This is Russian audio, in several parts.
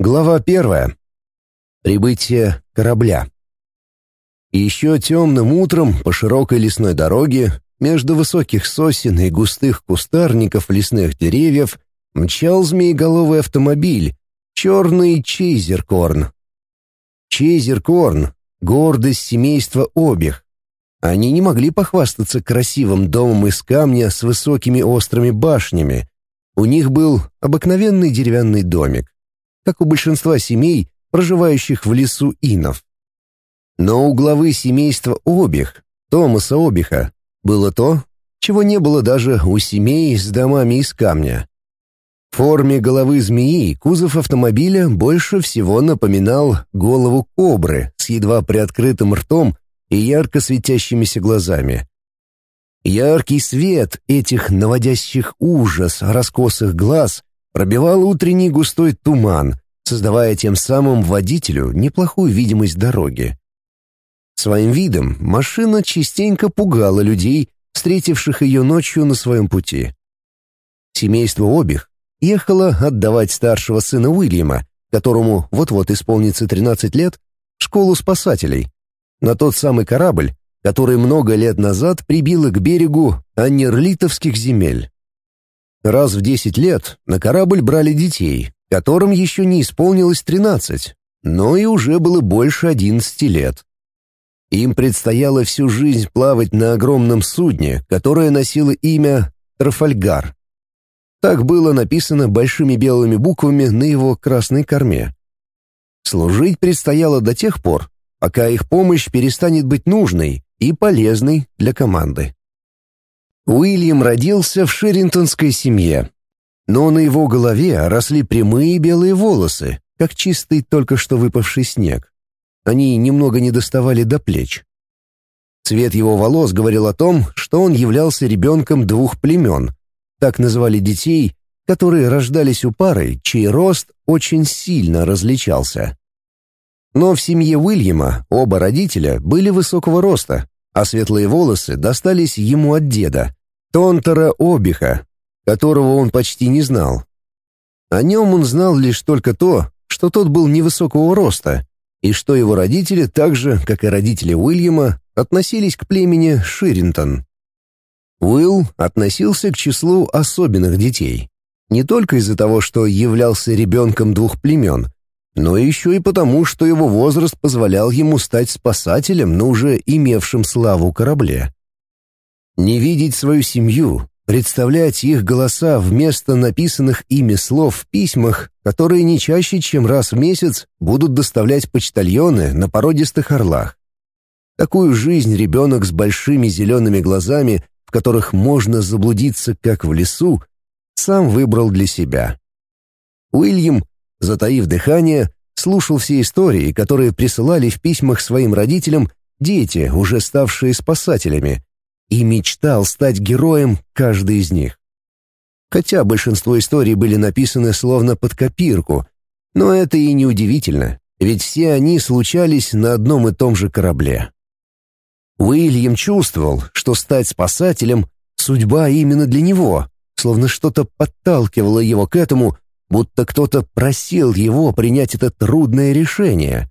Глава первая. Прибытие корабля. Еще темным утром по широкой лесной дороге между высоких сосен и густых кустарников лесных деревьев мчал змееголовый автомобиль, черный Чейзеркорн. Чейзеркорн — гордость семейства Обих. Они не могли похвастаться красивым домом из камня с высокими острыми башнями. У них был обыкновенный деревянный домик, как у большинства семей, проживающих в лесу инов. Но у главы семейства Обих, Томаса Обиха, было то, чего не было даже у семей с домами из камня. В форме головы змеи кузов автомобиля больше всего напоминал голову кобры с едва приоткрытым ртом и ярко светящимися глазами. Яркий свет этих наводящих ужас раскосых глаз пробивал утренний густой туман, создавая тем самым водителю неплохую видимость дороги. Своим видом машина частенько пугала людей, встретивших ее ночью на своем пути. Семейство Обих ехало отдавать старшего сына Уильяма, которому вот-вот исполнится 13 лет, в школу спасателей, на тот самый корабль, который много лет назад прибило к берегу аннерлитовских земель. Раз в 10 лет на корабль брали детей, которым еще не исполнилось 13, но и уже было больше 11 лет. Им предстояло всю жизнь плавать на огромном судне, которое носило имя Трафальгар. Так было написано большими белыми буквами на его красной корме. Служить предстояло до тех пор, пока их помощь перестанет быть нужной и полезной для команды. Уильям родился в ширинтонской семье, но на его голове росли прямые белые волосы, как чистый только что выпавший снег. Они немного не доставали до плеч. Цвет его волос говорил о том, что он являлся ребенком двух племен. Так называли детей, которые рождались у пары, чей рост очень сильно различался. Но в семье Уильяма оба родителя были высокого роста, а светлые волосы достались ему от деда, Тонтера Обиха, которого он почти не знал. О нем он знал лишь только то, что тот был невысокого роста, и что его родители, так же, как и родители Уильяма, относились к племени Ширинтон. Уилл относился к числу особенных детей, не только из-за того, что являлся ребенком двух племен, но еще и потому, что его возраст позволял ему стать спасателем на уже имевшем славу корабле. Не видеть свою семью, представлять их голоса вместо написанных ими слов в письмах, которые не чаще, чем раз в месяц будут доставлять почтальоны на породистых орлах. Такую жизнь ребенок с большими зелеными глазами, в которых можно заблудиться, как в лесу, сам выбрал для себя. Уильям, затаив дыхание, слушал все истории, которые присылали в письмах своим родителям дети, уже ставшие спасателями, и мечтал стать героем каждой из них. Хотя большинство историй были написаны словно под копирку, но это и не удивительно, ведь все они случались на одном и том же корабле. Уильям чувствовал, что стать спасателем — судьба именно для него, словно что-то подталкивало его к этому, будто кто-то просил его принять это трудное решение.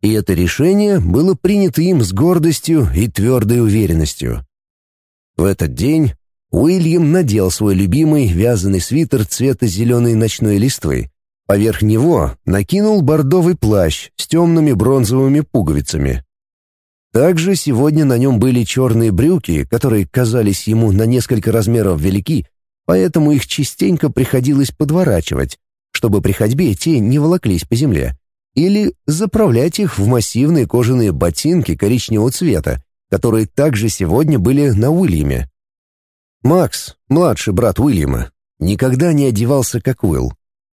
И это решение было принято им с гордостью и твердой уверенностью. В этот день Уильям надел свой любимый вязаный свитер цвета зеленой ночной листвы. Поверх него накинул бордовый плащ с темными бронзовыми пуговицами. Также сегодня на нем были черные брюки, которые казались ему на несколько размеров велики, поэтому их частенько приходилось подворачивать, чтобы при ходьбе те не волоклись по земле, или заправлять их в массивные кожаные ботинки коричневого цвета, которые также сегодня были на Уильяме. Макс, младший брат Уильяма, никогда не одевался как Уилл.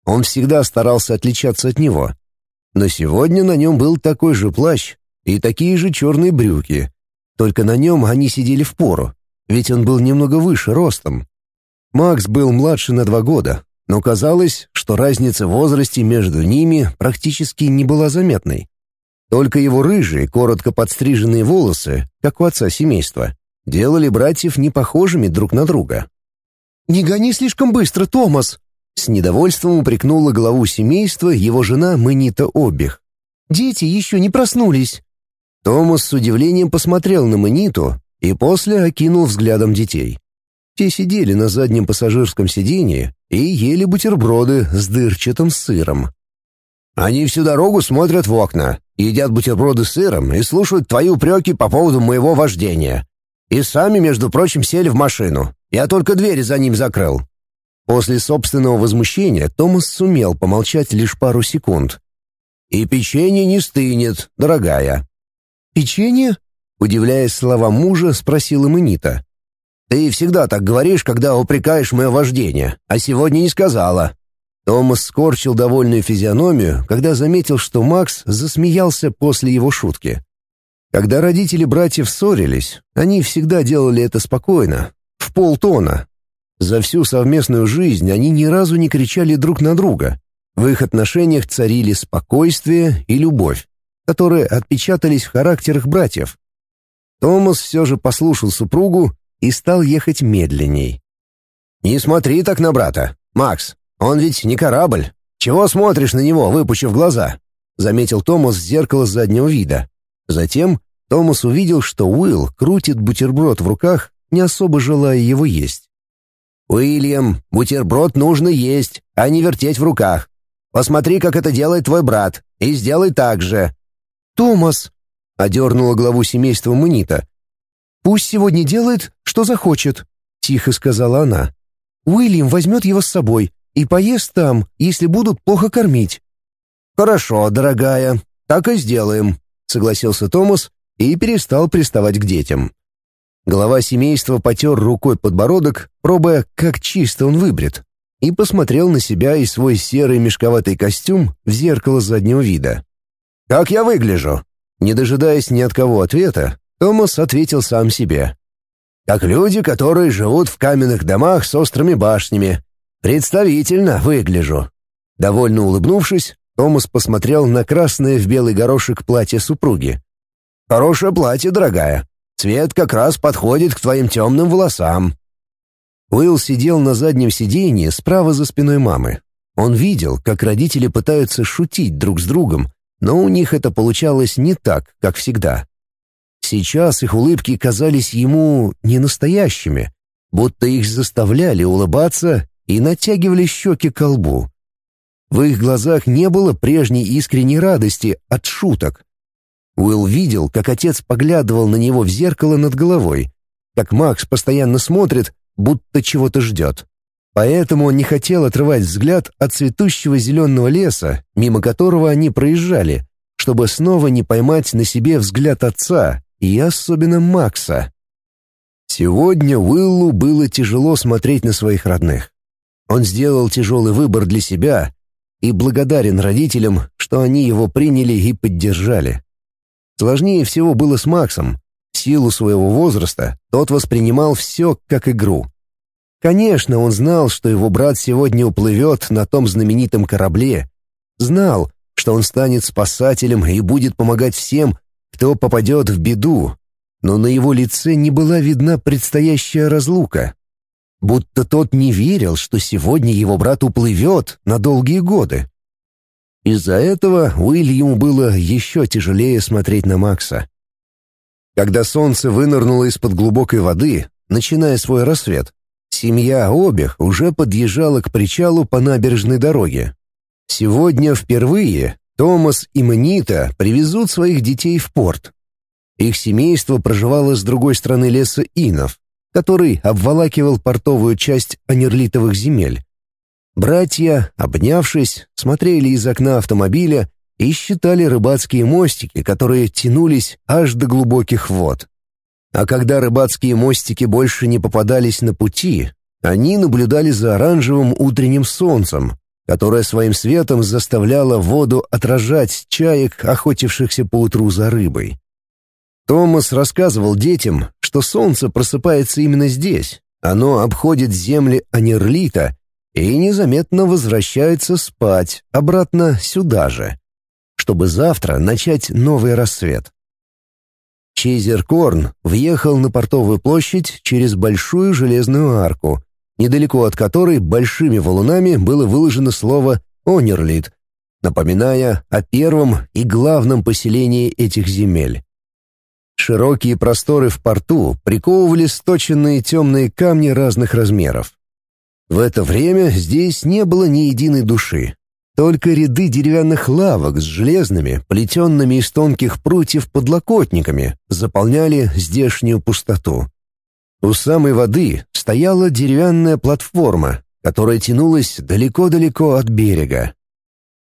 Он всегда старался отличаться от него. Но сегодня на нем был такой же плащ и такие же черные брюки. Только на нем они сидели в пору, ведь он был немного выше ростом. Макс был младше на два года, но казалось, что разница в возрасте между ними практически не была заметной. Только его рыжие, коротко подстриженные волосы, как у отца семейства, делали братьев не похожими друг на друга. «Не гони слишком быстро, Томас!» С недовольством упрекнула главу семейства его жена Манита Обих. «Дети еще не проснулись». Томас с удивлением посмотрел на Маниту и после окинул взглядом детей. Те сидели на заднем пассажирском сиденье и ели бутерброды с дырчатым сыром. «Они всю дорогу смотрят в окна, едят бутерброды с сыром и слушают твои упреки по поводу моего вождения. И сами, между прочим, сели в машину. Я только двери за ним закрыл». После собственного возмущения Томас сумел помолчать лишь пару секунд. «И печенье не стынет, дорогая». «Печенье?» Удивляясь словам мужа, спросила Манита. «Ты всегда так говоришь, когда упрекаешь мое вождение, а сегодня не сказала». Томас скорчил довольную физиономию, когда заметил, что Макс засмеялся после его шутки. Когда родители братьев ссорились, они всегда делали это спокойно, в полтона. За всю совместную жизнь они ни разу не кричали друг на друга. В их отношениях царили спокойствие и любовь, которые отпечатались в характерах братьев. Томас все же послушал супругу и стал ехать медленней. «Не смотри так на брата, Макс. Он ведь не корабль. Чего смотришь на него, выпучив глаза?» — заметил Томас в зеркало заднего вида. Затем Томас увидел, что Уилл крутит бутерброд в руках, не особо желая его есть. «Уильям, бутерброд нужно есть, а не вертеть в руках. Посмотри, как это делает твой брат, и сделай так же». «Томас!» — одернула главу семейства Мунита. «Пусть сегодня делает, что захочет», — тихо сказала она. «Уильям возьмет его с собой и поест там, если будут плохо кормить». «Хорошо, дорогая, так и сделаем», — согласился Томас и перестал приставать к детям. Глава семейства потер рукой подбородок, пробуя, как чисто он выбрит, и посмотрел на себя и свой серый мешковатый костюм в зеркало заднего вида. «Как я выгляжу?» Не дожидаясь ни от кого ответа, Томас ответил сам себе. «Как люди, которые живут в каменных домах с острыми башнями. Представительно выгляжу». Довольно улыбнувшись, Томас посмотрел на красное в белый горошек платье супруги. «Хорошее платье, дорогая. Цвет как раз подходит к твоим темным волосам». Уилл сидел на заднем сиденье справа за спиной мамы. Он видел, как родители пытаются шутить друг с другом, но у них это получалось не так, как всегда. Сейчас их улыбки казались ему ненастоящими, будто их заставляли улыбаться и натягивали щеки к лбу. В их глазах не было прежней искренней радости от шуток. Уилл видел, как отец поглядывал на него в зеркало над головой, как Макс постоянно смотрит, будто чего-то ждет. Поэтому он не хотел отрывать взгляд от цветущего зеленого леса, мимо которого они проезжали, чтобы снова не поймать на себе взгляд отца и особенно Макса. Сегодня Уиллу было тяжело смотреть на своих родных. Он сделал тяжелый выбор для себя и благодарен родителям, что они его приняли и поддержали. Сложнее всего было с Максом. В силу своего возраста тот воспринимал все как игру. Конечно, он знал, что его брат сегодня уплывет на том знаменитом корабле. Знал, что он станет спасателем и будет помогать всем, кто попадет в беду. Но на его лице не была видна предстоящая разлука. Будто тот не верил, что сегодня его брат уплывет на долгие годы. Из-за этого Уильяму было еще тяжелее смотреть на Макса. Когда солнце вынырнуло из-под глубокой воды, начиная свой рассвет, Семья Обех уже подъезжала к причалу по набережной дороге. Сегодня впервые Томас и Манита привезут своих детей в порт. Их семейство проживало с другой стороны леса Инов, который обволакивал портовую часть анерлитовых земель. Братья, обнявшись, смотрели из окна автомобиля и считали рыбацкие мостики, которые тянулись аж до глубоких вод. А когда рыбацкие мостики больше не попадались на пути, они наблюдали за оранжевым утренним солнцем, которое своим светом заставляло воду отражать чаек, охотившихся по утру за рыбой. Томас рассказывал детям, что солнце просыпается именно здесь. Оно обходит земли Анерлита и незаметно возвращается спать обратно сюда же, чтобы завтра начать новый рассвет. Чейзер Корн въехал на портовую площадь через большую железную арку, недалеко от которой большими валунами было выложено слово «Онерлит», напоминая о первом и главном поселении этих земель. Широкие просторы в порту приковывали сточенные темные камни разных размеров. В это время здесь не было ни единой души. Только ряды деревянных лавок с железными, плетенными из тонких прутьев подлокотниками заполняли здешнюю пустоту. У самой воды стояла деревянная платформа, которая тянулась далеко-далеко от берега.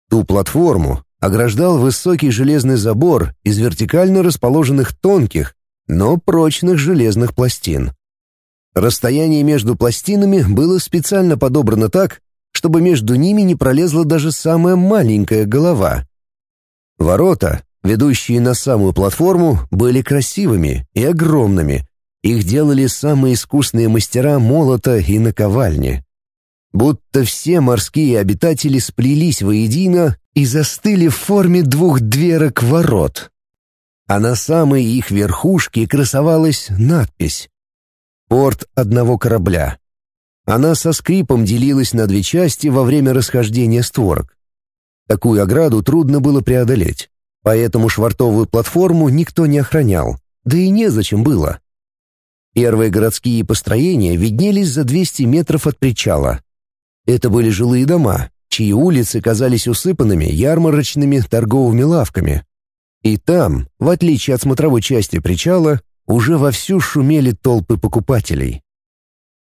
Ту платформу ограждал высокий железный забор из вертикально расположенных тонких, но прочных железных пластин. Расстояние между пластинами было специально подобрано так, чтобы между ними не пролезла даже самая маленькая голова. Ворота, ведущие на самую платформу, были красивыми и огромными. Их делали самые искусные мастера молота и наковальни. Будто все морские обитатели сплелись воедино и застыли в форме двух дверок ворот. А на самой их верхушке красовалась надпись «Порт одного корабля». Она со скрипом делилась на две части во время расхождения створок. Такую ограду трудно было преодолеть, поэтому швартовую платформу никто не охранял, да и незачем было. Первые городские построения виднелись за 200 метров от причала. Это были жилые дома, чьи улицы казались усыпанными ярмарочными торговыми лавками. И там, в отличие от смотровой части причала, уже вовсю шумели толпы покупателей.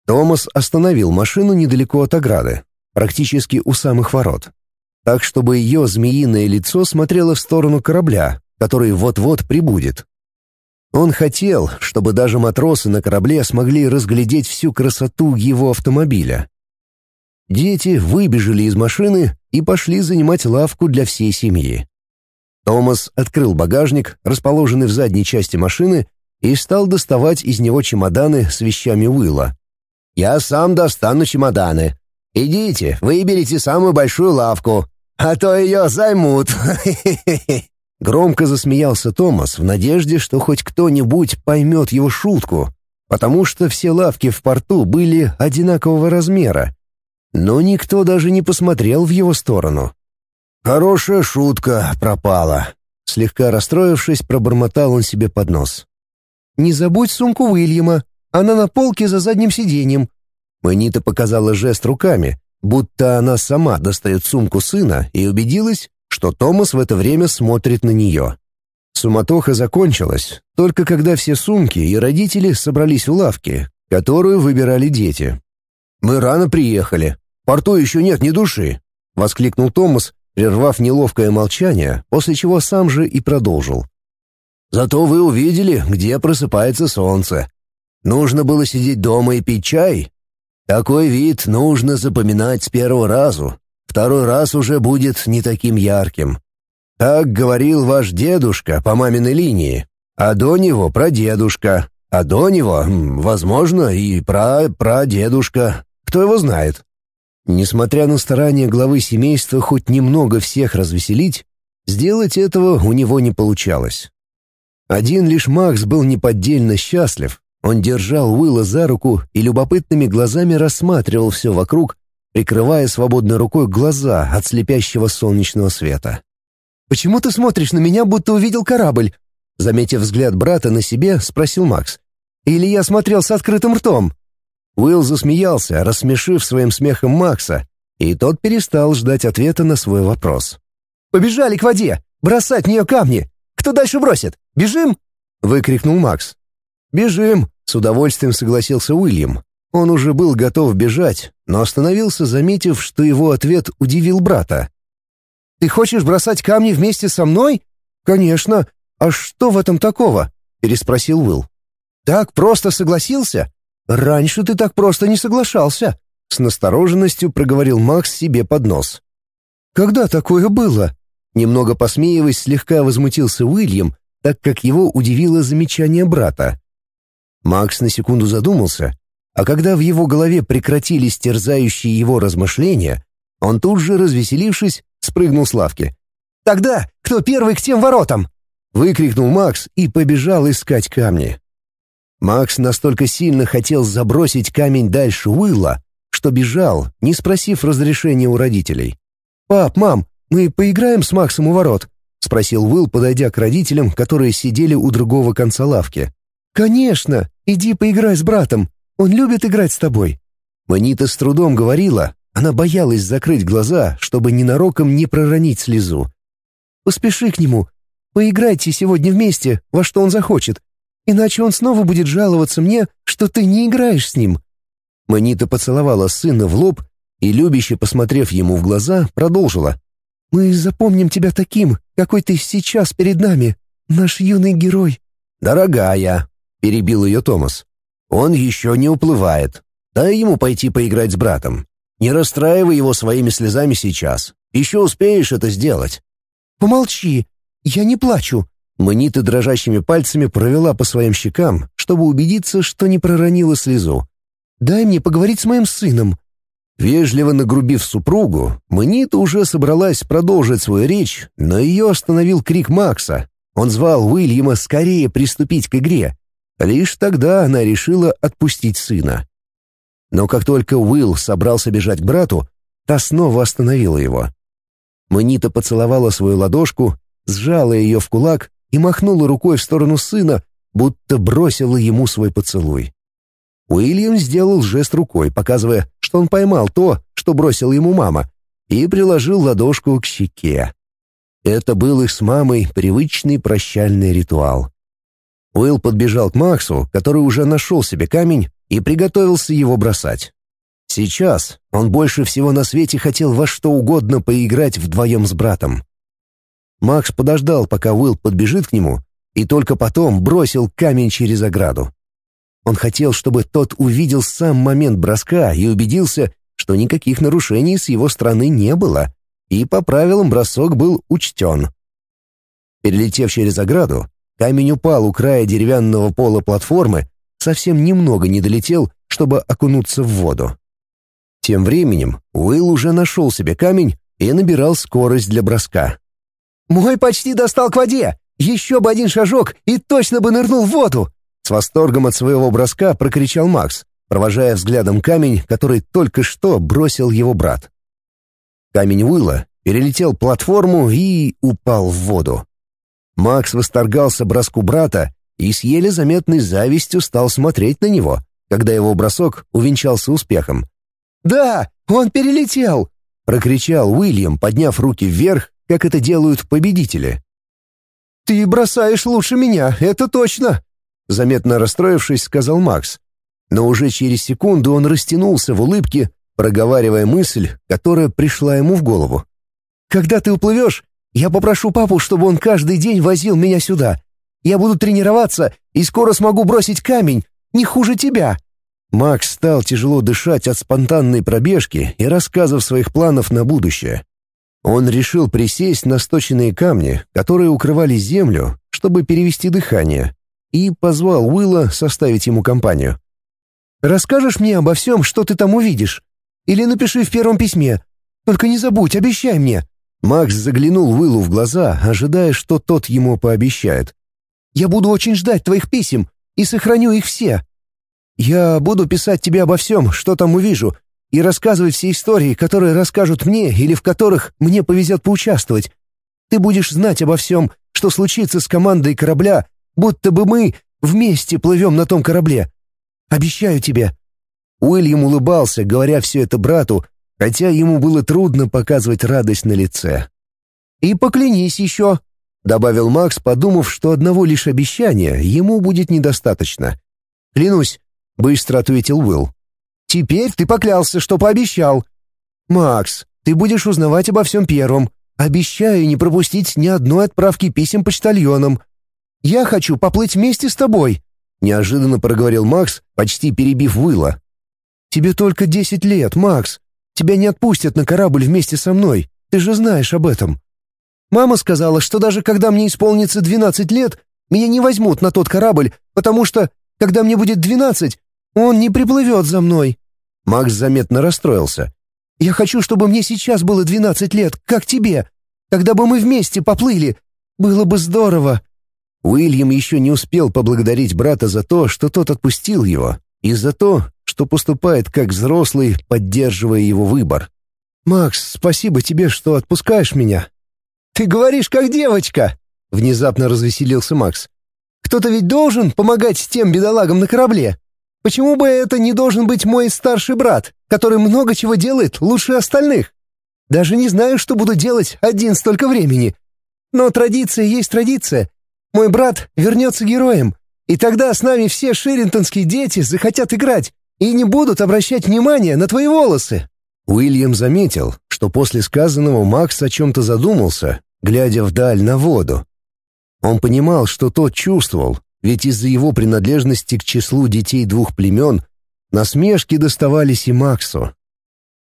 Томас остановил машину недалеко от ограды, практически у самых ворот, так чтобы ее змеиное лицо смотрело в сторону корабля, который вот-вот прибудет. Он хотел, чтобы даже матросы на корабле смогли разглядеть всю красоту его автомобиля. Дети выбежали из машины и пошли занимать лавку для всей семьи. Томас открыл багажник, расположенный в задней части машины, и стал доставать из него чемоданы с вещами Уилла. Я сам достану чемоданы. Идите, выберите самую большую лавку, а то ее займут». Громко засмеялся Томас в надежде, что хоть кто-нибудь поймет его шутку, потому что все лавки в порту были одинакового размера. Но никто даже не посмотрел в его сторону. «Хорошая шутка пропала», — слегка расстроившись, пробормотал он себе под нос. «Не забудь сумку Уильяма», она на полке за задним сиденьем». Манита показала жест руками, будто она сама достает сумку сына и убедилась, что Томас в это время смотрит на нее. Суматоха закончилась, только когда все сумки и родители собрались у лавки, которую выбирали дети. «Мы рано приехали. Порту еще нет ни души», — воскликнул Томас, прервав неловкое молчание, после чего сам же и продолжил. «Зато вы увидели, где просыпается солнце. Нужно было сидеть дома и пить чай? Такой вид нужно запоминать с первого разу. Второй раз уже будет не таким ярким. Так говорил ваш дедушка по маминой линии, а до него прадедушка, а до него, возможно, и пра-прадедушка. Кто его знает? Несмотря на старания главы семейства хоть немного всех развеселить, сделать этого у него не получалось. Один лишь Макс был неподдельно счастлив, он держал Уилла за руку и любопытными глазами рассматривал все вокруг, прикрывая свободной рукой глаза от слепящего солнечного света. «Почему ты смотришь на меня, будто увидел корабль?» Заметив взгляд брата на себе, спросил Макс. «Или я смотрел с открытым ртом?» Уилл засмеялся, рассмешив своим смехом Макса, и тот перестал ждать ответа на свой вопрос. «Побежали к воде! Бросать в нее камни! Кто дальше бросит? Бежим?» — выкрикнул Макс. «Бежим!» — с удовольствием согласился Уильям. Он уже был готов бежать, но остановился, заметив, что его ответ удивил брата. «Ты хочешь бросать камни вместе со мной?» «Конечно. А что в этом такого?» — переспросил Уилл. «Так просто согласился? Раньше ты так просто не соглашался», — с настороженностью проговорил Макс себе под нос. «Когда такое было?» Немного посмеиваясь, слегка возмутился Уильям, так как его удивило замечание брата. Макс на секунду задумался, а когда в его голове прекратились терзающие его размышления, он тут же, развеселившись, спрыгнул с лавки. «Тогда кто первый к тем воротам?» — выкрикнул Макс и побежал искать камни. Макс настолько сильно хотел забросить камень дальше Уилла, что бежал, не спросив разрешения у родителей. «Пап, мам, мы поиграем с Максом у ворот?» — спросил Уилл, подойдя к родителям, которые сидели у другого конца лавки. «Конечно! Иди поиграй с братом. Он любит играть с тобой». Манита с трудом говорила, она боялась закрыть глаза, чтобы ненароком не проронить слезу. «Поспеши к нему. Поиграйте сегодня вместе, во что он захочет. Иначе он снова будет жаловаться мне, что ты не играешь с ним». Манита поцеловала сына в лоб и, любяще посмотрев ему в глаза, продолжила. «Мы запомним тебя таким, какой ты сейчас перед нами, наш юный герой». «Дорогая», — перебил ее Томас, — «он еще не уплывает. Дай ему пойти поиграть с братом. Не расстраивай его своими слезами сейчас. Еще успеешь это сделать». «Помолчи, я не плачу». Манита дрожащими пальцами провела по своим щекам, чтобы убедиться, что не проронила слезу. «Дай мне поговорить с моим сыном». Вежливо нагрубив супругу, Манита уже собралась продолжить свою речь, но ее остановил крик Макса. Он звал Уильяма скорее приступить к игре. Лишь тогда она решила отпустить сына. Но как только Уилл собрался бежать к брату, та снова остановила его. Манита поцеловала свою ладошку, сжала ее в кулак и махнула рукой в сторону сына, будто бросила ему свой поцелуй. Уильям сделал жест рукой, показывая, что он поймал то, что бросил ему мама, и приложил ладошку к щеке. Это был их с мамой привычный прощальный ритуал. Уилл подбежал к Максу, который уже нашел себе камень, и приготовился его бросать. Сейчас он больше всего на свете хотел во что угодно поиграть вдвоем с братом. Макс подождал, пока Уилл подбежит к нему, и только потом бросил камень через ограду. Он хотел, чтобы тот увидел сам момент броска и убедился, что никаких нарушений с его стороны не было, и по правилам бросок был учтен. Перелетев через ограду, камень упал у края деревянного пола платформы, совсем немного не долетел, чтобы окунуться в воду. Тем временем Уилл уже нашел себе камень и набирал скорость для броска. «Мой почти достал к воде! Еще бы один шажок и точно бы нырнул в воду!» С восторгом от своего броска прокричал Макс, провожая взглядом камень, который только что бросил его брат. Камень Уилла перелетел платформу и упал в воду. Макс восторгался броску брата и с еле заметной завистью стал смотреть на него, когда его бросок увенчался успехом. «Да, он перелетел!» — прокричал Уильям, подняв руки вверх как это делают победители. «Ты бросаешь лучше меня, это точно!» Заметно расстроившись, сказал Макс. Но уже через секунду он растянулся в улыбке, проговаривая мысль, которая пришла ему в голову. «Когда ты уплывешь, я попрошу папу, чтобы он каждый день возил меня сюда. Я буду тренироваться и скоро смогу бросить камень, не хуже тебя». Макс стал тяжело дышать от спонтанной пробежки и рассказов своих планов на будущее. Он решил присесть на сточенные камни, которые укрывали землю, чтобы перевести дыхание, и позвал Уилла составить ему компанию. «Расскажешь мне обо всем, что ты там увидишь? Или напиши в первом письме. Только не забудь, обещай мне». Макс заглянул Уиллу в глаза, ожидая, что тот ему пообещает. «Я буду очень ждать твоих писем и сохраню их все. Я буду писать тебе обо всем, что там увижу, и рассказывать все истории, которые расскажут мне или в которых мне повезет поучаствовать. Ты будешь знать обо всем, что случится с командой корабля, будто бы мы вместе плывем на том корабле. Обещаю тебе». Уильям улыбался, говоря все это брату, хотя ему было трудно показывать радость на лице. «И поклянись еще», — добавил Макс, подумав, что одного лишь обещания ему будет недостаточно. «Клянусь», — быстро ответил Уилл. Теперь ты поклялся, что пообещал. Макс, ты будешь узнавать обо всем первым. Обещаю не пропустить ни одной отправки писем почтальонам. Я хочу поплыть вместе с тобой», — неожиданно проговорил Макс, почти перебив Уилла. «Тебе только десять лет, Макс. Тебя не отпустят на корабль вместе со мной. Ты же знаешь об этом. Мама сказала, что даже когда мне исполнится двенадцать лет, меня не возьмут на тот корабль, потому что, когда мне будет двенадцать, он не приплывет за мной. Макс заметно расстроился. «Я хочу, чтобы мне сейчас было двенадцать лет, как тебе. Тогда бы мы вместе поплыли. Было бы здорово». Уильям еще не успел поблагодарить брата за то, что тот отпустил его, и за то, что поступает как взрослый, поддерживая его выбор. «Макс, спасибо тебе, что отпускаешь меня». «Ты говоришь, как девочка!» — внезапно развеселился Макс. «Кто-то ведь должен помогать тем бедолагам на корабле. Почему бы это не должен быть мой старший брат, который много чего делает лучше остальных? Даже не знаю, что буду делать один столько времени. Но традиция есть традиция. Мой брат вернется героем, и тогда с нами все ширинтонские дети захотят играть и не будут обращать внимания на твои волосы». Уильям заметил, что после сказанного Макс о чем-то задумался, глядя вдаль на воду. Он понимал, что тот чувствовал, ведь из-за его принадлежности к числу детей двух племен насмешки доставались и Максу.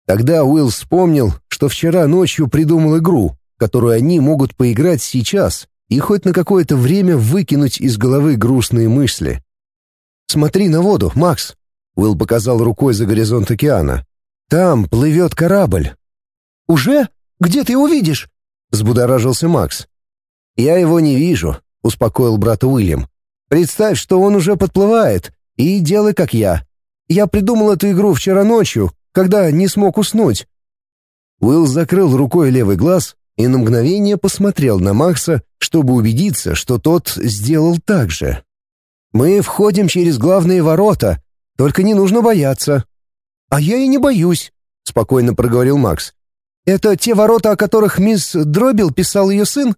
Тогда Уилл вспомнил, что вчера ночью придумал игру, которую они могут поиграть сейчас и хоть на какое-то время выкинуть из головы грустные мысли. «Смотри на воду, Макс!» Уилл показал рукой за горизонт океана. «Там плывет корабль». «Уже? Где ты его видишь?» — взбудоражился Макс. «Я его не вижу», — успокоил брата Уильям. Представь, что он уже подплывает, и делай как я. Я придумал эту игру вчера ночью, когда не смог уснуть». Уилл закрыл рукой левый глаз и на мгновение посмотрел на Макса, чтобы убедиться, что тот сделал так же. «Мы входим через главные ворота, только не нужно бояться». «А я и не боюсь», — спокойно проговорил Макс. «Это те ворота, о которых мисс Дробил писал ее сын?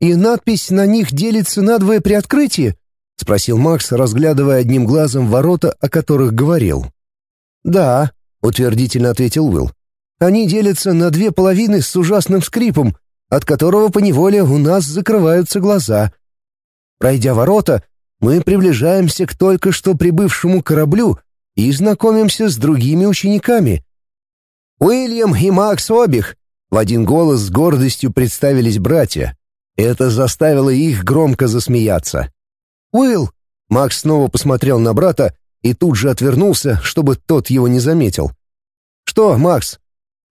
И надпись на них делится надвое при открытии? — спросил Макс, разглядывая одним глазом ворота, о которых говорил. «Да», — утвердительно ответил Уилл. «Они делятся на две половины с ужасным скрипом, от которого поневоле у нас закрываются глаза. Пройдя ворота, мы приближаемся к только что прибывшему кораблю и знакомимся с другими учениками. Уильям и Макс Обих в один голос с гордостью представились братья. Это заставило их громко засмеяться. «Уилл!» Макс снова посмотрел на брата и тут же отвернулся, чтобы тот его не заметил. «Что, Макс?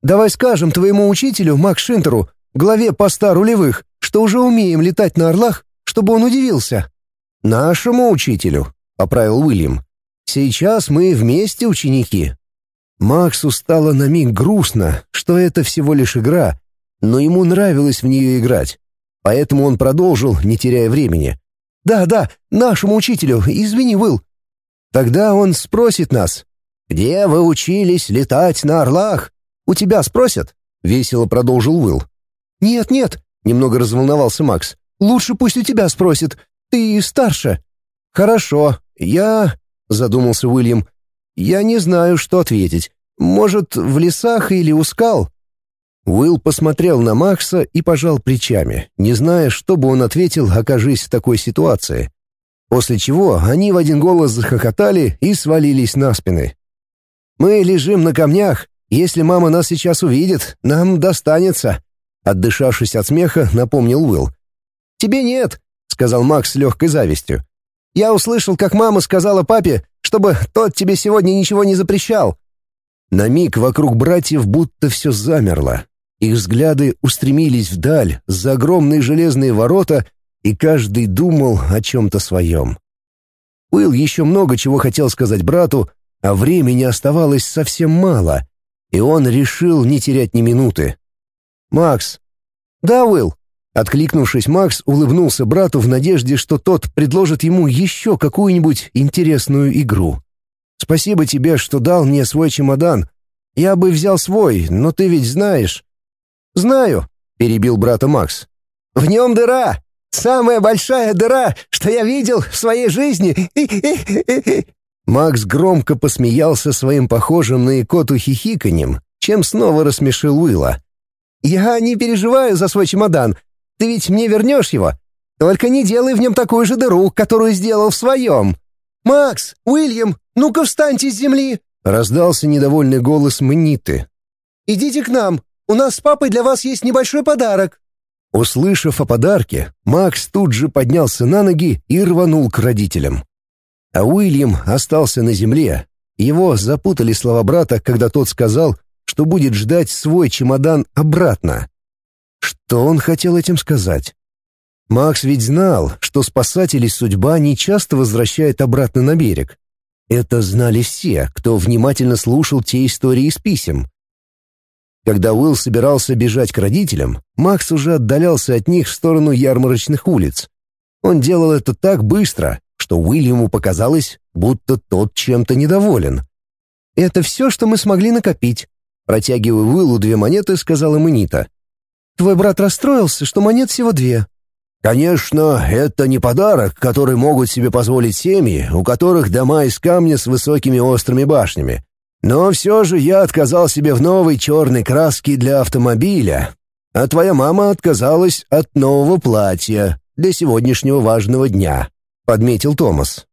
Давай скажем твоему учителю, Макс Шинтеру, главе поста рулевых, что уже умеем летать на орлах, чтобы он удивился». «Нашему учителю», — поправил Уильям. «Сейчас мы вместе ученики». Максу стало на миг грустно, что это всего лишь игра, но ему нравилось в нее играть. Поэтому он продолжил, не теряя времени. «Да, да, нашему учителю, извини, Уилл». «Тогда он спросит нас, где вы учились летать на орлах? У тебя спросят?» — весело продолжил Уилл. «Нет, нет», — немного разволновался Макс. «Лучше пусть у тебя спросит. Ты старше». «Хорошо, я...» — задумался Уильям. «Я не знаю, что ответить. Может, в лесах или у скал?» Уилл посмотрел на Макса и пожал плечами, не зная, что бы он ответил, окажись в такой ситуации. После чего они в один голос захохотали и свалились на спины. «Мы лежим на камнях. Если мама нас сейчас увидит, нам достанется», — отдышавшись от смеха, напомнил Уилл. «Тебе нет», — сказал Макс с легкой завистью. «Я услышал, как мама сказала папе, чтобы тот тебе сегодня ничего не запрещал». На миг вокруг братьев будто все замерло. Их взгляды устремились вдаль, за огромные железные ворота, и каждый думал о чем-то своем. Уилл еще много чего хотел сказать брату, а времени оставалось совсем мало, и он решил не терять ни минуты. «Макс!» «Да, Уилл!» Откликнувшись, Макс улыбнулся брату в надежде, что тот предложит ему еще какую-нибудь интересную игру. «Спасибо тебе, что дал мне свой чемодан. Я бы взял свой, но ты ведь знаешь...» «Знаю», — перебил брата Макс. «В нем дыра! Самая большая дыра, что я видел в своей жизни!» Макс громко посмеялся своим похожим на икоту хихиканьем, чем снова рассмешил Уилла. «Я не переживаю за свой чемодан. Ты ведь мне вернешь его. Только не делай в нем такую же дыру, которую сделал в своем. Макс, Уильям, ну-ка встаньте с земли!» Раздался недовольный голос Мниты. «Идите к нам, у нас с папой для вас есть небольшой подарок». Услышав о подарке, Макс тут же поднялся на ноги и рванул к родителям. А Уильям остался на земле. Его запутали слова брата, когда тот сказал, что будет ждать свой чемодан обратно. Что он хотел этим сказать? Макс ведь знал, что спасателей судьба не часто возвращает обратно на берег. Это знали все, кто внимательно слушал те истории из писем. Когда Уилл собирался бежать к родителям, Макс уже отдалялся от них в сторону ярмарочных улиц. Он делал это так быстро, что Уильяму показалось, будто тот чем-то недоволен. «Это все, что мы смогли накопить», — протягивая Уиллу две монеты, сказала Манита. «Твой брат расстроился, что монет всего две». «Конечно, это не подарок, который могут себе позволить семьи, у которых дома из камня с высокими острыми башнями. Но все же я отказал себе в новой черной краске для автомобиля, а твоя мама отказалась от нового платья для сегодняшнего важного дня», — подметил Томас.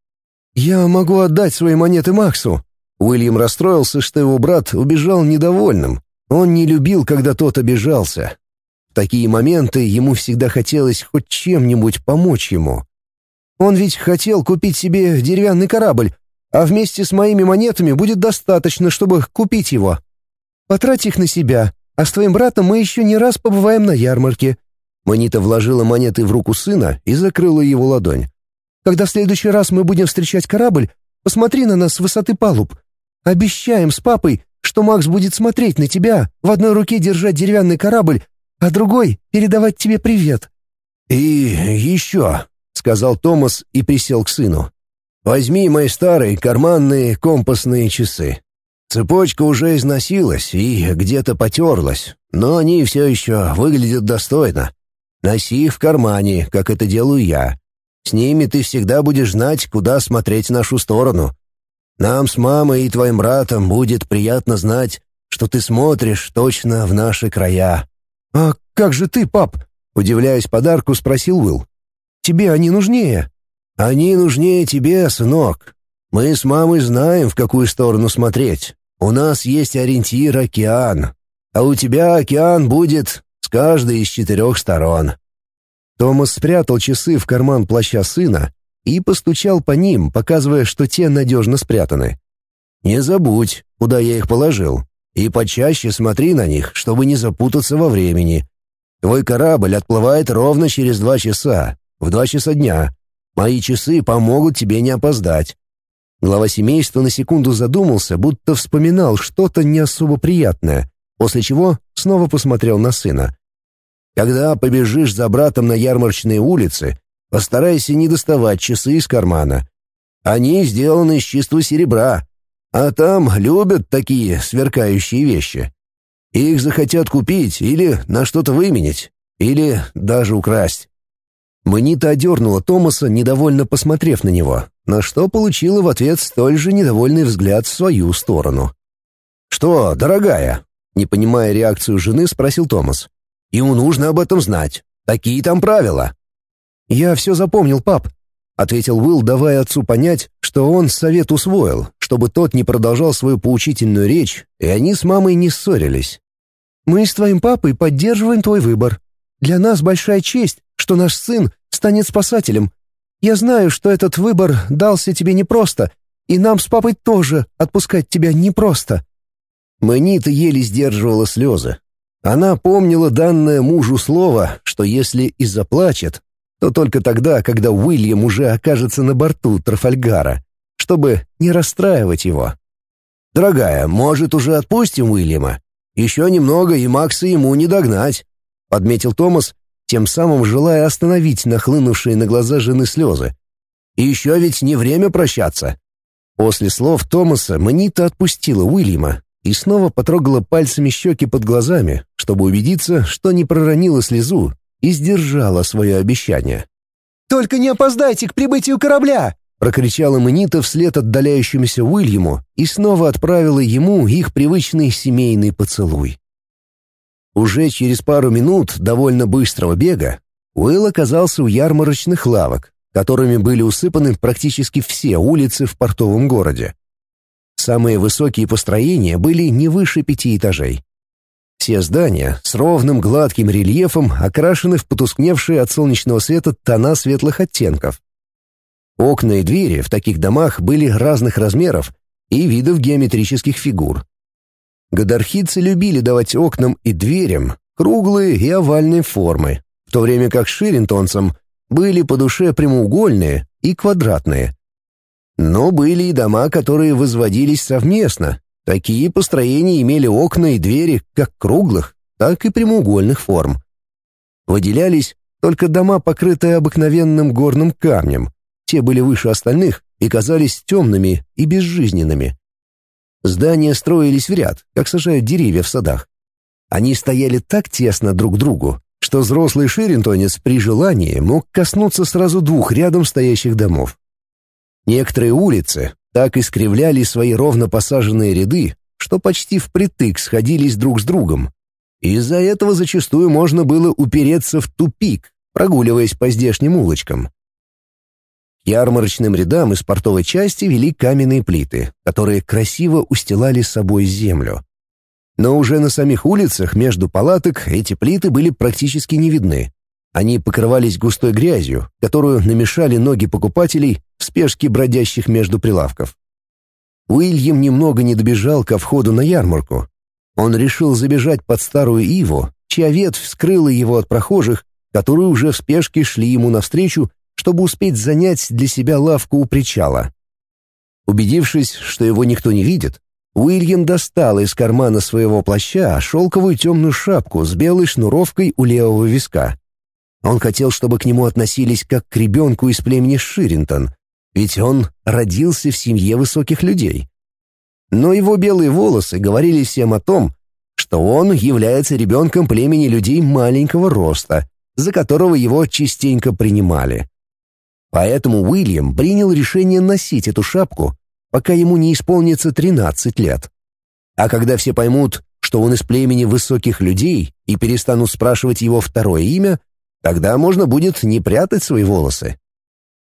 «Я могу отдать свои монеты Максу». Уильям расстроился, что его брат убежал недовольным. Он не любил, когда тот обижался. В такие моменты ему всегда хотелось хоть чем-нибудь помочь ему. Он ведь хотел купить себе деревянный корабль, а вместе с моими монетами будет достаточно, чтобы купить его. Потрать их на себя, а с твоим братом мы еще не раз побываем на ярмарке». Манита вложила монеты в руку сына и закрыла его ладонь. «Когда в следующий раз мы будем встречать корабль, посмотри на нас с высоты палуб. Обещаем с папой, что Макс будет смотреть на тебя, в одной руке держать деревянный корабль, а другой — передавать тебе привет». «И еще», — сказал Томас и присел к сыну. Возьми мои старые карманные компасные часы. Цепочка уже износилась и где-то потерлась, но они все еще выглядят достойно. Носи их в кармане, как это делаю я. С ними ты всегда будешь знать, куда смотреть в нашу сторону. Нам с мамой и твоим братом будет приятно знать, что ты смотришь точно в наши края». «А как же ты, пап?» — удивляясь подарку, спросил Уилл. «Тебе они нужнее». Они нужнее тебе, сынок. Мы с мамой знаем, в какую сторону смотреть. У нас есть ориентир океан, а у тебя океан будет с каждой из четырех сторон». Томас спрятал часы в карман плаща сына и постучал по ним, показывая, что те надежно спрятаны. «Не забудь, куда я их положил, и почаще смотри на них, чтобы не запутаться во времени. Твой корабль отплывает ровно через два часа, в два часа дня, Мои часы помогут тебе не опоздать». Глава семейства на секунду задумался, будто вспоминал что-то не особо приятное, после чего снова посмотрел на сына. «Когда побежишь за братом на ярмарочные улицы, постарайся не доставать часы из кармана. Они сделаны из чистого серебра, а там любят такие сверкающие вещи. Их захотят купить или на что-то выменять, или даже украсть. Манита одернула Томаса, недовольно посмотрев на него, на что получила в ответ столь же недовольный взгляд в свою сторону. «Что, дорогая?» — не понимая реакцию жены, спросил Томас. «Ему нужно об этом знать. Такие там правила». «Я все запомнил, пап», — ответил Уилл, давая отцу понять, что он совет усвоил, чтобы тот не продолжал свою поучительную речь, и они с мамой не ссорились. «Мы с твоим папой поддерживаем твой выбор. Для нас большая честь, что наш сын станет спасателем. Я знаю, что этот выбор дался тебе непросто, и нам с папой тоже отпускать тебя непросто». Манита еле сдерживала слезы. Она помнила данное мужу слово, что если и заплачет, то только тогда, когда Уильям уже окажется на борту Трафальгара, чтобы не расстраивать его. «Дорогая, может, уже отпустим Уильяма? Еще немного, и Макса ему не догнать», — подметил Томас, тем самым желая остановить нахлынувшие на глаза жены слезы. «И еще ведь не время прощаться». После слов Томаса Манита отпустила Уильяма и снова потрогала пальцами щеки под глазами, чтобы убедиться, что не проронила слезу и сдержала свое обещание. «Только не опоздайте к прибытию корабля!» прокричала Манита вслед отдаляющемуся Уильяму и снова отправила ему их привычный семейный поцелуй. Уже через пару минут довольно быстрого бега Уилл оказался у ярмарочных лавок, которыми были усыпаны практически все улицы в портовом городе. Самые высокие построения были не выше пяти этажей. Все здания с ровным гладким рельефом окрашены в потускневшие от солнечного света тона светлых оттенков. Окна и двери в таких домах были разных размеров и видов геометрических фигур. Гадархидцы любили давать окнам и дверям круглые и овальные формы, в то время как ширинтонцам были по душе прямоугольные и квадратные. Но были и дома, которые возводились совместно. Такие построения имели окна и двери как круглых, так и прямоугольных форм. Выделялись только дома, покрытые обыкновенным горным камнем. Те были выше остальных и казались темными и безжизненными. Здания строились в ряд, как сажают деревья в садах. Они стояли так тесно друг к другу, что взрослый ширинтонец при желании мог коснуться сразу двух рядом стоящих домов. Некоторые улицы так искривляли свои ровно посаженные ряды, что почти впритык сходились друг с другом. Из-за этого зачастую можно было упереться в тупик, прогуливаясь по здешним улочкам. Ярмарочным рядам из портовой части вели каменные плиты, которые красиво устилали собой землю. Но уже на самих улицах между палаток эти плиты были практически не видны. Они покрывались густой грязью, которую намешали ноги покупателей в спешке бродящих между прилавков. Уильям немного не добежал ко входу на ярмарку. Он решил забежать под старую иву, чья ветвь скрыла его от прохожих, которые уже в спешке шли ему навстречу, чтобы успеть занять для себя лавку у причала. Убедившись, что его никто не видит, Уильям достал из кармана своего плаща шелковую темную шапку с белой шнуровкой у левого виска. Он хотел, чтобы к нему относились как к ребенку из племени Ширинтон, ведь он родился в семье высоких людей. Но его белые волосы говорили всем о том, что он является ребенком племени людей маленького роста, за которого его частенько принимали. Поэтому Уильям принял решение носить эту шапку пока ему не исполнится 13 лет. А когда все поймут, что он из племени высоких людей и перестанут спрашивать его второе имя, тогда можно будет не прятать свои волосы.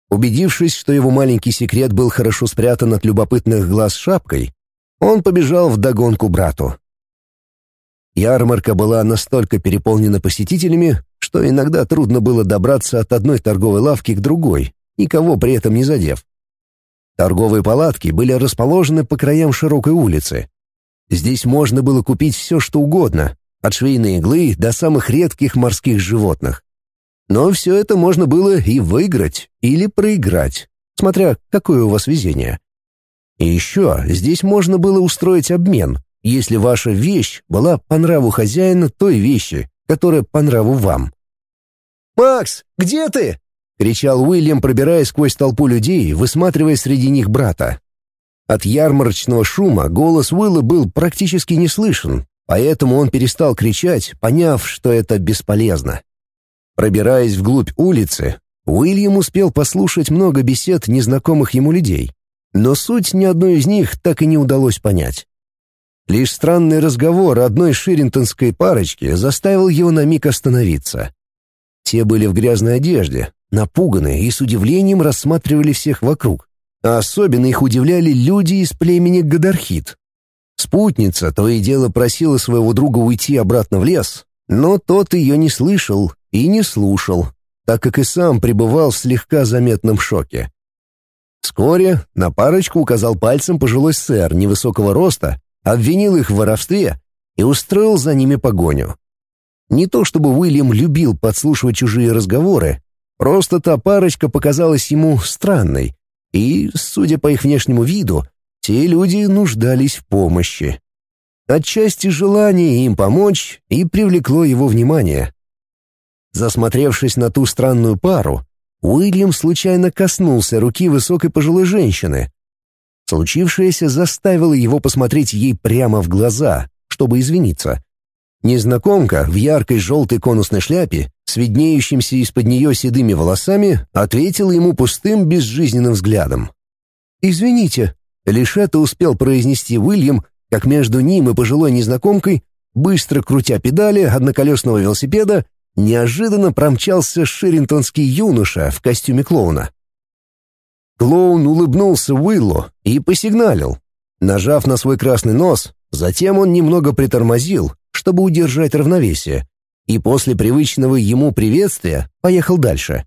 Убедившись, что его маленький секрет был хорошо спрятан от любопытных глаз шапкой, он побежал в догонку брату. Ярмарка была настолько переполнена посетителями, что иногда трудно было добраться от одной торговой лавки к другой, никого при этом не задев. Торговые палатки были расположены по краям широкой улицы. Здесь можно было купить все, что угодно, от швейной иглы до самых редких морских животных. Но все это можно было и выиграть, или проиграть, смотря какое у вас везение. И еще здесь можно было устроить обмен, если ваша вещь была по нраву хозяина той вещи, которая по нраву вам. «Макс, где ты?» — кричал Уильям, пробираясь сквозь толпу людей, высматривая среди них брата. От ярмарочного шума голос Уилла был практически не слышен, поэтому он перестал кричать, поняв, что это бесполезно. Пробираясь вглубь улицы, Уильям успел послушать много бесед незнакомых ему людей, но суть ни одной из них так и не удалось понять. Лишь странный разговор одной ширинтонской парочки заставил его на миг остановиться. Те были в грязной одежде, напуганные и с удивлением рассматривали всех вокруг. А особенно их удивляли люди из племени Гадархит. Спутница то и дело просила своего друга уйти обратно в лес, но тот ее не слышал и не слушал, так как и сам пребывал в слегка заметном шоке. Вскоре на парочку указал пальцем пожилой сэр невысокого роста, обвинил их в воровстве и устроил за ними погоню. Не то чтобы Уильям любил подслушивать чужие разговоры, Просто та парочка показалась ему странной, и, судя по их внешнему виду, те люди нуждались в помощи. Отчасти желание им помочь и привлекло его внимание. Засмотревшись на ту странную пару, Уильям случайно коснулся руки высокой пожилой женщины. Случившееся заставило его посмотреть ей прямо в глаза, чтобы извиниться. Незнакомка в яркой желтой конусной шляпе с виднеющимся из-под нее седыми волосами, ответил ему пустым безжизненным взглядом. «Извините», — лишь это успел произнести Уильям, как между ним и пожилой незнакомкой, быстро крутя педали одноколесного велосипеда, неожиданно промчался ширинтонский юноша в костюме клоуна. Клоун улыбнулся Уиллу и посигналил. Нажав на свой красный нос, затем он немного притормозил, чтобы удержать равновесие, и после привычного ему приветствия поехал дальше.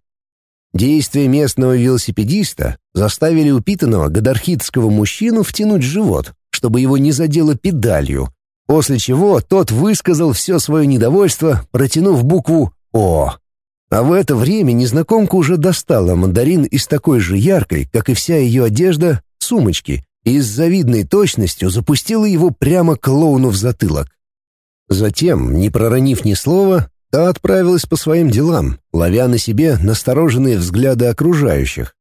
Действия местного велосипедиста заставили упитанного гадархитского мужчину втянуть живот, чтобы его не задело педалью, после чего тот высказал все свое недовольство, протянув букву «О». А в это время незнакомка уже достала мандарин из такой же яркой, как и вся ее одежда, сумочки и с завидной точностью запустила его прямо клоуну в затылок. Затем, не проронив ни слова, та отправилась по своим делам, ловя на себе настороженные взгляды окружающих.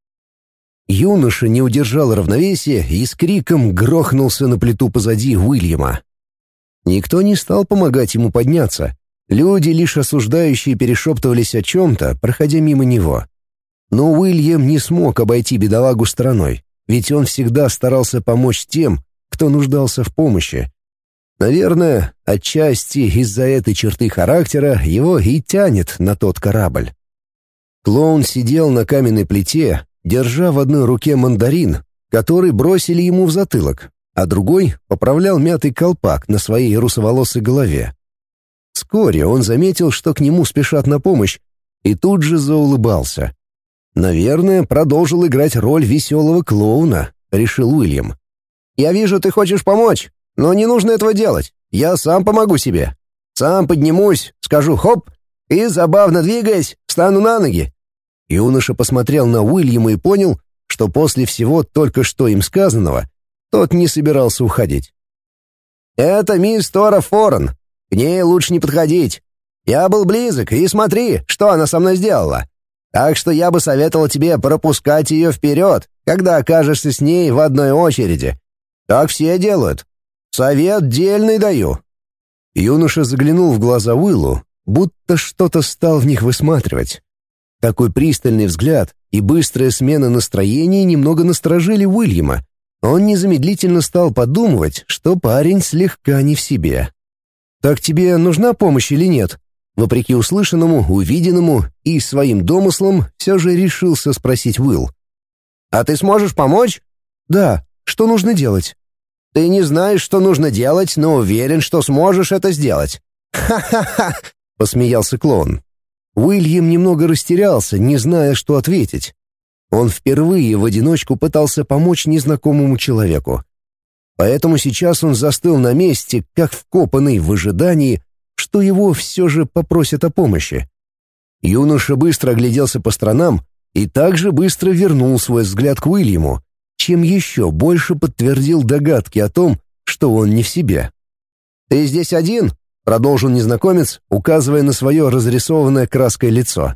Юноша не удержал равновесия и с криком грохнулся на плиту позади Уильяма. Никто не стал помогать ему подняться. Люди, лишь осуждающие, перешептывались о чем-то, проходя мимо него. Но Уильям не смог обойти бедолагу стороной, ведь он всегда старался помочь тем, кто нуждался в помощи. Наверное, отчасти из-за этой черты характера его и тянет на тот корабль. Клоун сидел на каменной плите, держа в одной руке мандарин, который бросили ему в затылок, а другой поправлял мятый колпак на своей русоволосой голове. Вскоре он заметил, что к нему спешат на помощь, и тут же заулыбался. «Наверное, продолжил играть роль веселого клоуна», — решил Уильям. «Я вижу, ты хочешь помочь, но не нужно этого делать. Я сам помогу себе. Сам поднимусь, скажу «хоп» и, забавно двигаясь, встану на ноги. Юноша посмотрел на Уильяма и понял, что после всего только что им сказанного, тот не собирался уходить. «Это мисс Тора Форен. К ней лучше не подходить. Я был близок, и смотри, что она со мной сделала. Так что я бы советовал тебе пропускать ее вперед, когда окажешься с ней в одной очереди. Так все делают. Совет дельный даю». Юноша заглянул в глаза Уиллу, будто что-то стал в них высматривать. Такой пристальный взгляд и быстрая смена настроения немного насторожили Уильяма. Он незамедлительно стал подумывать, что парень слегка не в себе. «Так тебе нужна помощь или нет?» Вопреки услышанному, увиденному и своим домыслам, все же решился спросить Уилл. «А ты сможешь помочь?» «Да. Что нужно делать?» «Ты не знаешь, что нужно делать, но уверен, что сможешь это сделать». «Ха-ха-ха!» — посмеялся клоун. Уильям немного растерялся, не зная, что ответить. Он впервые в одиночку пытался помочь незнакомому человеку. Поэтому сейчас он застыл на месте, как вкопанный в ожидании, что его все же попросят о помощи. Юноша быстро огляделся по сторонам и также быстро вернул свой взгляд к Уильяму, чем еще больше подтвердил догадки о том, что он не в себе. «Ты здесь один?» продолжил незнакомец, указывая на свое разрисованное краской лицо.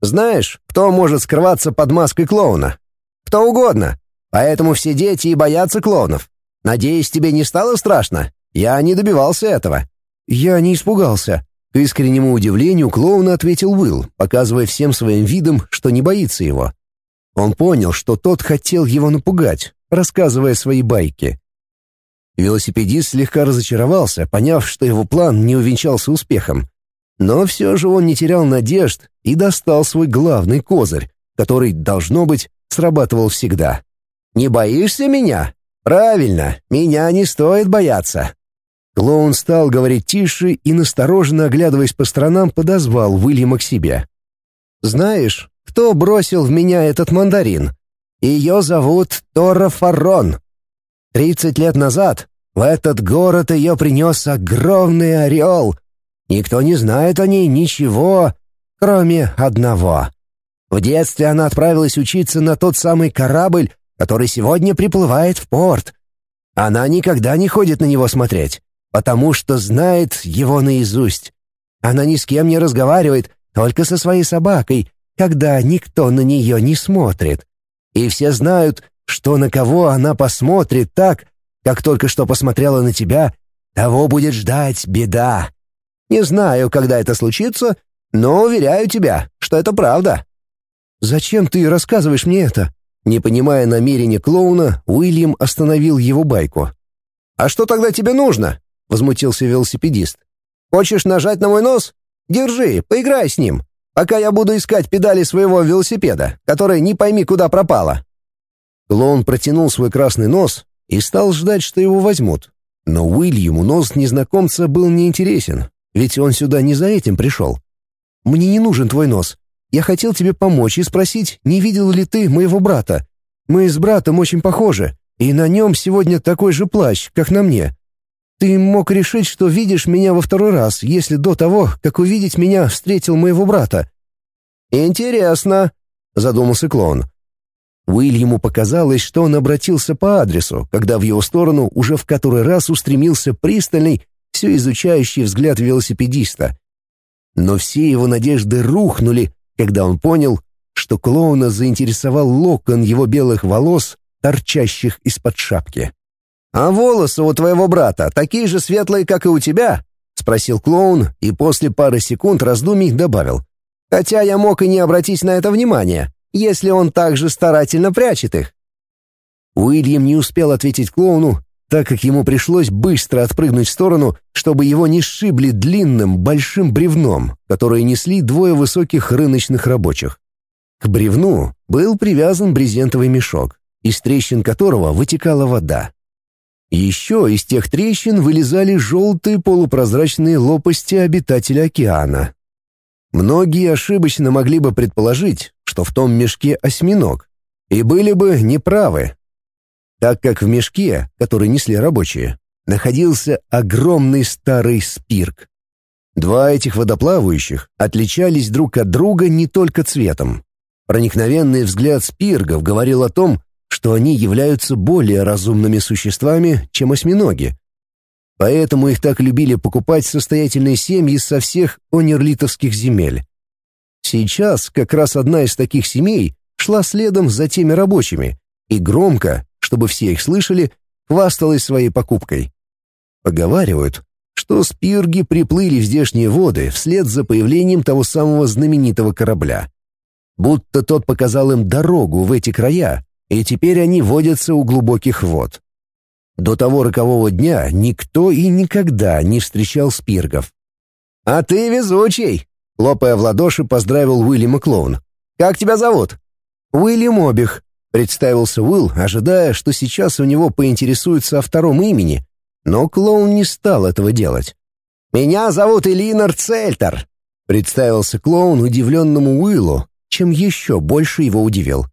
Знаешь, кто может скрываться под маской клоуна? Кто угодно. Поэтому все дети и боятся клоунов. Надеюсь, тебе не стало страшно? Я не добивался этого. Я не испугался. К искреннему удивлению клоуна ответил Уилл, показывая всем своим видом, что не боится его. Он понял, что тот хотел его напугать, рассказывая свои байки. Велосипедист слегка разочаровался, поняв, что его план не увенчался успехом. Но все же он не терял надежд и достал свой главный козырь, который, должно быть, срабатывал всегда. «Не боишься меня? Правильно, меня не стоит бояться». Клоун стал говорить тише и, настороженно оглядываясь по сторонам, подозвал Уильяма к себе. «Знаешь, кто бросил в меня этот мандарин? Ее зовут Тора Фаррон. Тридцать лет назад в этот город ее принес огромный орел. Никто не знает о ней ничего, кроме одного. В детстве она отправилась учиться на тот самый корабль, который сегодня приплывает в порт. Она никогда не ходит на него смотреть, потому что знает его наизусть. Она ни с кем не разговаривает, только со своей собакой, когда никто на нее не смотрит. И все знают, что на кого она посмотрит так, как только что посмотрела на тебя, того будет ждать беда. Не знаю, когда это случится, но уверяю тебя, что это правда». «Зачем ты рассказываешь мне это?» Не понимая намерения клоуна, Уильям остановил его байку. «А что тогда тебе нужно?» — возмутился велосипедист. «Хочешь нажать на мой нос? Держи, поиграй с ним, пока я буду искать педали своего велосипеда, которая не пойми куда пропала». Клоун протянул свой красный нос, и стал ждать, что его возьмут. Но Уильяму нос незнакомца был неинтересен, ведь он сюда не за этим пришел. «Мне не нужен твой нос. Я хотел тебе помочь и спросить, не видел ли ты моего брата. Мы с братом очень похожи, и на нем сегодня такой же плащ, как на мне. Ты мог решить, что видишь меня во второй раз, если до того, как увидеть меня, встретил моего брата. «Интересно», — задумался клоун. Уильяму показалось, что он обратился по адресу, когда в его сторону уже в который раз устремился пристальный, все изучающий взгляд велосипедиста. Но все его надежды рухнули, когда он понял, что клоуна заинтересовал локон его белых волос, торчащих из-под шапки. «А волосы у твоего брата такие же светлые, как и у тебя?» — спросил клоун и после пары секунд раздумий добавил. «Хотя я мог и не обратить на это внимания, если он так же старательно прячет их». Уильям не успел ответить клоуну, так как ему пришлось быстро отпрыгнуть в сторону, чтобы его не сшибли длинным большим бревном, которое несли двое высоких рыночных рабочих. К бревну был привязан брезентовый мешок, из трещин которого вытекала вода. Еще из тех трещин вылезали желтые полупрозрачные лопасти обитателя океана. Многие ошибочно могли бы предположить, что в том мешке осьминог, и были бы неправы, так как в мешке, который несли рабочие, находился огромный старый спирк. Два этих водоплавающих отличались друг от друга не только цветом. Проникновенный взгляд спиргов говорил о том, что они являются более разумными существами, чем осьминоги. Поэтому их так любили покупать состоятельные семьи со всех онерлитовских земель. Сейчас как раз одна из таких семей шла следом за теми рабочими и громко, чтобы все их слышали, хвасталась своей покупкой. Поговаривают, что спирги приплыли в здешние воды вслед за появлением того самого знаменитого корабля будто тот показал им дорогу в эти края, и теперь они водятся у глубоких вод. До того рокового дня никто и никогда не встречал спиргов. «А ты везучий!» — лопая в ладоши, поздравил Уильяма Клоун. «Как тебя зовут?» «Уильям Обих», — представился Уилл, ожидая, что сейчас у него поинтересуются о втором имени, но клоун не стал этого делать. «Меня зовут Элинар Цельтер», — представился клоун удивленному Уиллу, чем еще больше его удивил.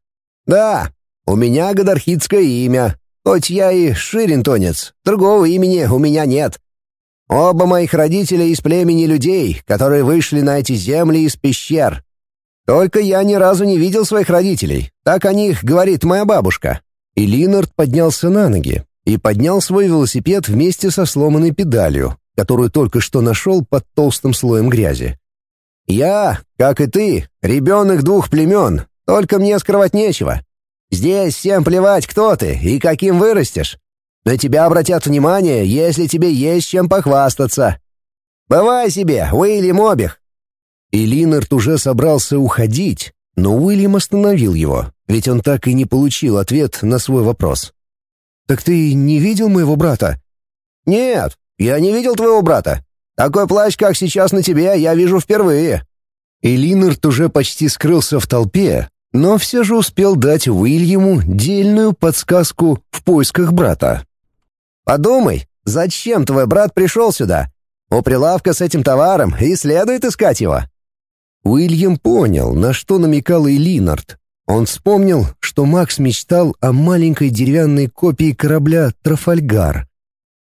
«Да, у меня гадархитское имя, хоть я и ширинтонец, другого имени у меня нет. Оба моих родителя из племени людей, которые вышли на эти земли из пещер. Только я ни разу не видел своих родителей, так о них говорит моя бабушка». И Линард поднялся на ноги и поднял свой велосипед вместе со сломанной педалью, которую только что нашел под толстым слоем грязи. Я, как и ты, ребенок двух племен, только мне скрывать нечего. Здесь всем плевать, кто ты и каким вырастешь. На тебя обратят внимание, если тебе есть чем похвастаться. Бывай себе, Уильям Обих!» И Линард уже собрался уходить, но Уильям остановил его, ведь он так и не получил ответ на свой вопрос. «Так ты не видел моего брата?» «Нет, я не видел твоего брата. Такой плащ, как сейчас на тебе, я вижу впервые». И Линард уже почти скрылся в толпе, но все же успел дать Уильяму дельную подсказку в поисках брата. «Подумай, зачем твой брат пришел сюда? У прилавка с этим товаром и следует искать его». Уильям понял, на что намекал и Линард. Он вспомнил, что Макс мечтал о маленькой деревянной копии корабля «Трафальгар».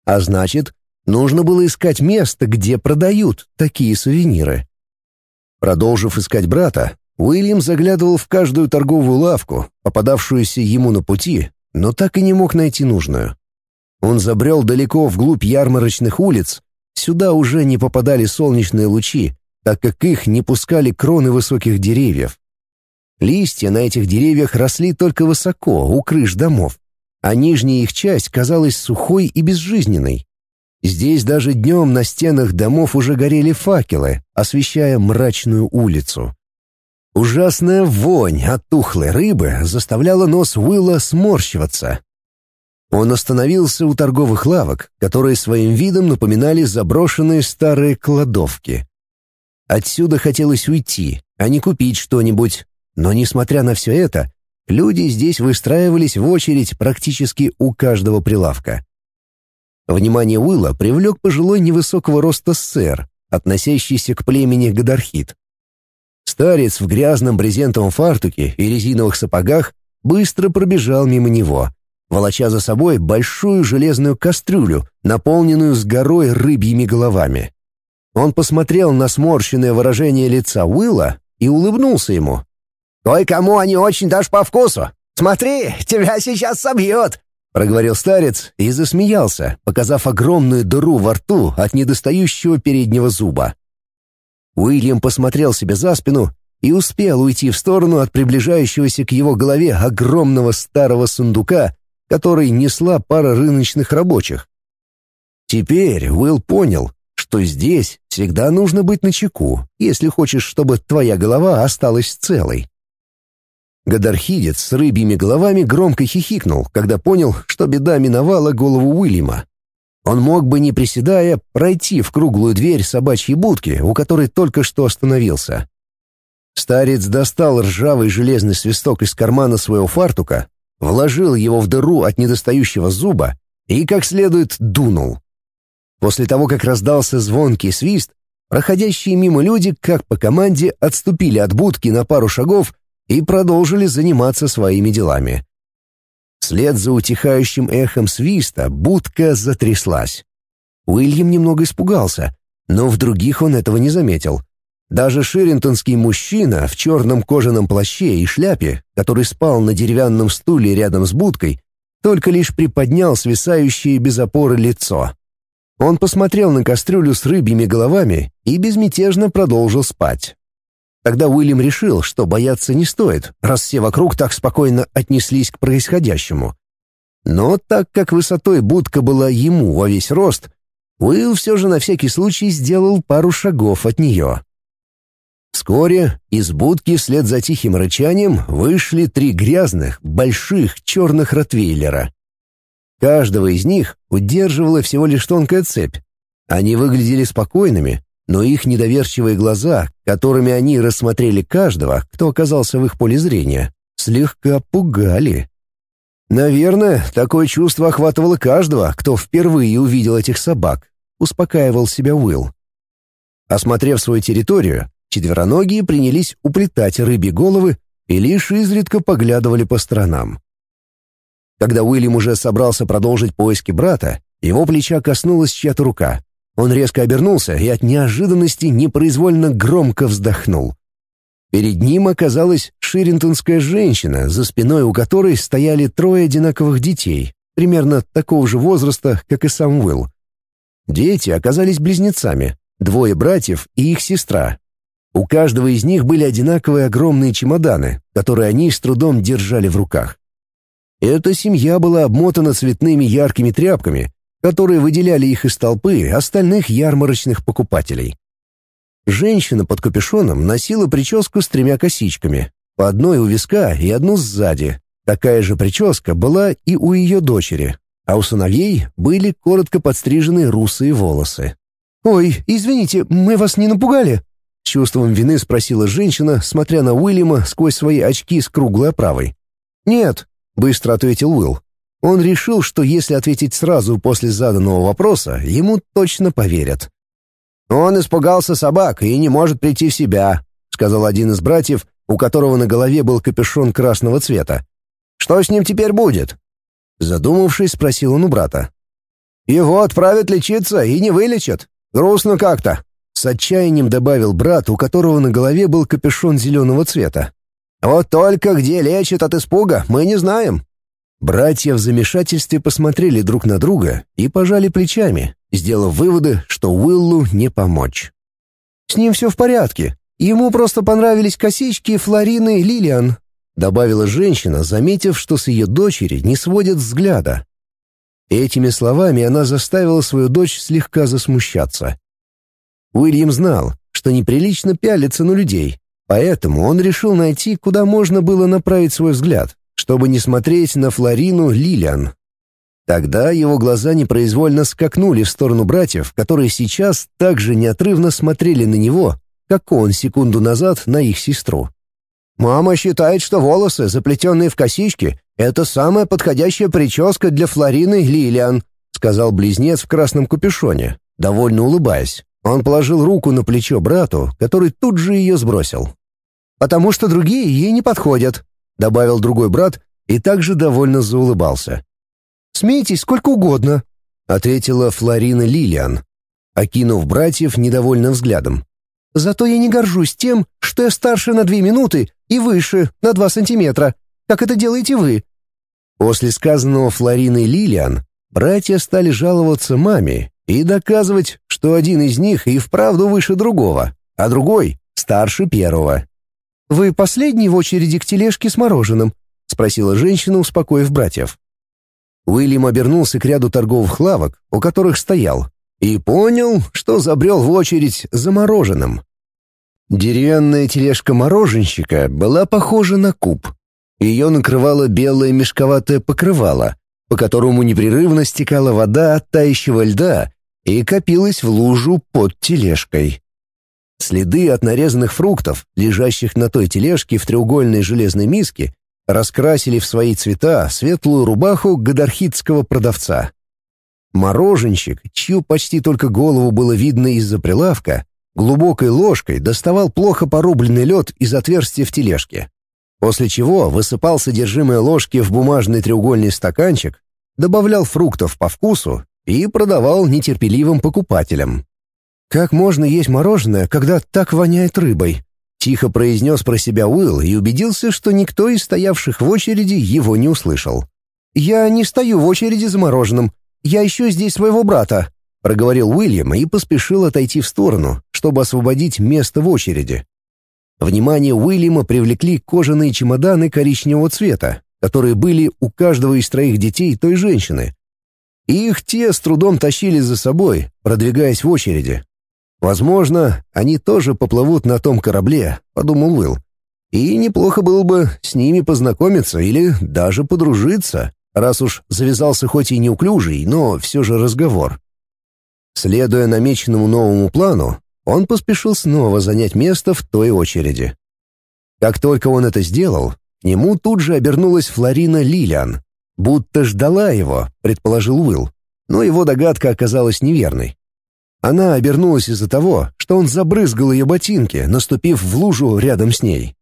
А значит, Нужно было искать место, где продают такие сувениры. Продолжив искать брата, Уильям заглядывал в каждую торговую лавку, попадавшуюся ему на пути, но так и не мог найти нужную. Он забрел далеко вглубь ярмарочных улиц, сюда уже не попадали солнечные лучи, так как их не пускали кроны высоких деревьев. Листья на этих деревьях росли только высоко, у крыш домов, а нижняя их часть казалась сухой и безжизненной. Здесь даже днем на стенах домов уже горели факелы, освещая мрачную улицу. Ужасная вонь от тухлой рыбы заставляла нос Уилла сморщиваться. Он остановился у торговых лавок, которые своим видом напоминали заброшенные старые кладовки. Отсюда хотелось уйти, а не купить что-нибудь, но, несмотря на все это, люди здесь выстраивались в очередь практически у каждого прилавка. Внимание Уилла привлек пожилой невысокого роста сэр, относящийся к племени Гадархит. Старец в грязном брезентовом фартуке и резиновых сапогах быстро пробежал мимо него, волоча за собой большую железную кастрюлю, наполненную с горой рыбьими головами. Он посмотрел на сморщенное выражение лица Уилла и улыбнулся ему. «Кое-кому они очень даже по вкусу. Смотри, тебя сейчас собьют!» проговорил старец и засмеялся, показав огромную дыру во рту от недостающего переднего зуба. Уильям посмотрел себе за спину и успел уйти в сторону от приближающегося к его голове огромного старого сундука, который несла пара рыночных рабочих. Теперь Уилл понял, что здесь всегда нужно быть начеку, если хочешь, чтобы твоя голова осталась целой. Гадархидец с рыбьими головами громко хихикнул, когда понял, что беда миновала голову Уильяма. Он мог бы, не приседая, пройти в круглую дверь собачьей будки, у которой только что остановился. Старец достал ржавый железный свисток из кармана своего фартука, вложил его в дыру от недостающего зуба и как следует дунул. После того, как раздался звонкий свист, проходящие мимо люди, как по команде, отступили от будки на пару шагов и продолжили заниматься своими делами. Вслед за утихающим эхом свиста будка затряслась. Уильям немного испугался, но в других он этого не заметил. Даже ширинтонский мужчина в черном кожаном плаще и шляпе, который спал на деревянном стуле рядом с будкой, только лишь приподнял свисающее без опоры лицо. Он посмотрел на кастрюлю с рыбьими головами и безмятежно продолжил спать. Тогда Уильям решил, что бояться не стоит, раз все вокруг так спокойно отнеслись к происходящему. Но так как высотой будка была ему во весь рост, Уилл все же на всякий случай сделал пару шагов от нее. Вскоре из будки вслед за тихим рычанием вышли три грязных, больших черных ротвейлера. Каждого из них удерживала всего лишь тонкая цепь. Они выглядели спокойными, но их недоверчивые глаза, которыми они рассмотрели каждого, кто оказался в их поле зрения, слегка пугали. Наверное, такое чувство охватывало каждого, кто впервые увидел этих собак, успокаивал себя Уилл. Осмотрев свою территорию, четвероногие принялись уплетать рыбьи головы и лишь изредка поглядывали по сторонам. Когда Уильям уже собрался продолжить поиски брата, его плеча коснулась чья-то рука. Он резко обернулся и от неожиданности непроизвольно громко вздохнул. Перед ним оказалась ширинтонская женщина, за спиной у которой стояли трое одинаковых детей, примерно такого же возраста, как и сам Уилл. Дети оказались близнецами, двое братьев и их сестра. У каждого из них были одинаковые огромные чемоданы, которые они с трудом держали в руках. Эта семья была обмотана цветными яркими тряпками, которые выделяли их из толпы остальных ярмарочных покупателей. Женщина под капюшоном носила прическу с тремя косичками, по одной у виска и одну сзади. Такая же прическа была и у ее дочери, а у сыновей были коротко подстриженные русые волосы. «Ой, извините, мы вас не напугали?» С чувством вины спросила женщина, смотря на Уильяма сквозь свои очки с круглой оправой. «Нет», — быстро ответил Уилл. Он решил, что если ответить сразу после заданного вопроса, ему точно поверят. «Он испугался собак и не может прийти в себя», — сказал один из братьев, у которого на голове был капюшон красного цвета. «Что с ним теперь будет?» Задумавшись, спросил он у брата. «Его отправят лечиться и не вылечат. Грустно как-то», — с отчаянием добавил брат, у которого на голове был капюшон зеленого цвета. «Вот только где лечат от испуга, мы не знаем. Братья в замешательстве посмотрели друг на друга и пожали плечами, сделав выводы, что Уиллу не помочь. «С ним все в порядке. Ему просто понравились косички Флорины и Лилиан», добавила женщина, заметив, что с ее дочери не сводят взгляда. Этими словами она заставила свою дочь слегка засмущаться. Уильям знал, что неприлично пялиться на людей, поэтому он решил найти, куда можно было направить свой взгляд чтобы не смотреть на Флорину Лилиан. Тогда его глаза непроизвольно скакнули в сторону братьев, которые сейчас также неотрывно смотрели на него, как он секунду назад на их сестру. «Мама считает, что волосы, заплетенные в косички, это самая подходящая прическа для Флорины Лилиан», сказал близнец в красном капюшоне, довольно улыбаясь. Он положил руку на плечо брату, который тут же ее сбросил. «Потому что другие ей не подходят», — добавил другой брат и также довольно заулыбался. «Смейтесь сколько угодно», — ответила Флорина Лилиан, окинув братьев недовольным взглядом. Зато я не горжусь тем, что я старше на две минуты и выше на два сантиметра, как это делаете вы». После сказанного Флориной Лилиан, братья стали жаловаться маме и доказывать, что один из них и вправду выше другого, а другой — старше первого. «Вы последний в очереди к тележке с мороженым?» — спросила женщина, успокоив братьев. Уильям обернулся к ряду торговых лавок, у которых стоял, и понял, что забрел в очередь за мороженым. Деревянная тележка мороженщика была похожа на куб. Ее накрывало белое мешковатое покрывало, по которому непрерывно стекала вода от тающего льда и копилась в лужу под тележкой. Следы от нарезанных фруктов, лежащих на той тележке в треугольной железной миске, раскрасили в свои цвета светлую рубаху гадархитского продавца. Мороженщик, чью почти только голову было видно из-за прилавка, глубокой ложкой доставал плохо порубленный лед из отверстия в тележке, после чего высыпал содержимое ложки в бумажный треугольный стаканчик, добавлял фруктов по вкусу и продавал нетерпеливым покупателям. «Как можно есть мороженое, когда так воняет рыбой?» Тихо произнес про себя Уилл и убедился, что никто из стоявших в очереди его не услышал. «Я не стою в очереди за мороженым. Я ищу здесь своего брата», — проговорил Уильям и поспешил отойти в сторону, чтобы освободить место в очереди. Внимание Уильяма привлекли кожаные чемоданы коричневого цвета, которые были у каждого из троих детей той женщины. И их те с трудом тащили за собой, продвигаясь в очереди, Возможно, они тоже поплывут на том корабле, подумал Уилл. И неплохо было бы с ними познакомиться или даже подружиться, раз уж завязался хоть и неуклюжий, но все же разговор. Следуя намеченному новому плану, он поспешил снова занять место в той очереди. Как только он это сделал, к нему тут же обернулась Флорина Лилиан. Будто ждала его, предположил Уилл, но его догадка оказалась неверной. Она обернулась из-за того, что он забрызгал ее ботинки, наступив в лужу рядом с ней.